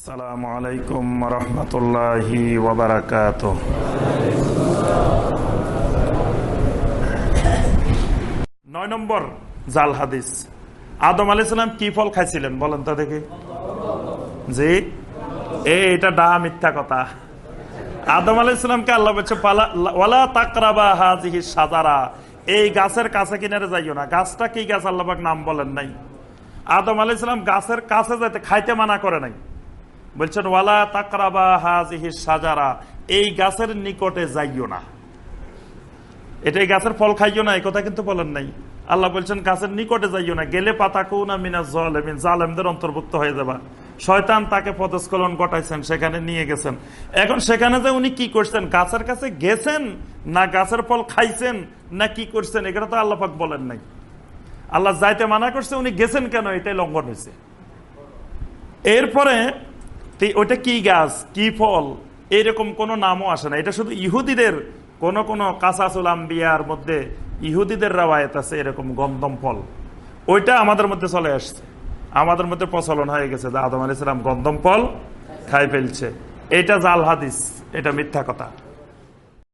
আসসালামু আলাইকুম রহমতুল্লাহি ওবরাকাত নয় আদম আলি কি ফল খাইছিলেন? বলেন তো দেখি। এটা ডাহা মিথ্যা কথা। আদম আলি ইসলামকে আল্লাহ বলছে ওয়ালা তাকরাবা হাজিহি সাজারা এই গাছের কাছে কিনারে যাইও গাছটা কি গাছ? আল্লাহবাক নাম বলেন নাই। আদম আলি গাছের কাছে যাইতে খাইতে মানা করে নাই। বলছেন, ওয়ালা তাকরাবা হাজিহি সাজারা এই গাছের নিকটে যাইও না। এটা এই গাছের ফল খাইও না, এই কথা কিন্তু বলেন নাই। আল্লাহ বলছেন, গাছের নিকটে যাইও না। গেলে পাতা কৌনা মিনা জলেমিন, জালেমদের অন্তর্ভুক্ত হয়ে যাবা। শয়তান তাকে পদস্খলন ঘটাইছেন, সেখানে নিয়ে গেছেন। এখন সেখানে যে উনি কি করছেন? গাছের কাছে গেছেন না গাছের ফল খাইছেন না কি করছেন? এগুলো তো আল্লাহ পাক বলেন নাই। আল্লাহ যাইতে মানা করছে, উনি গেছেন কেন? এটাই লঙ্ঘন হয়েছে। এরপরে তে- ওইটা কি গাছ? কি ফল? এরকম কোনো নামও আসে না। এটা শুধু ইহুদিদের, কোন কোন কাসাসুল আম্বিয়ার মধ্যে ইহুদিদের রাওয়ায়ত আছে এরকম গন্দম ফল। ওইটা আমাদের মধ্যে চলে আসছে। আমাদের মধ্যে প্রচলন হয়ে গেছে যে আদম আলি সালাম গন্দম ফল খাই ফেলছে। এটা জাল হাদিস। এটা মিথ্যা কথা।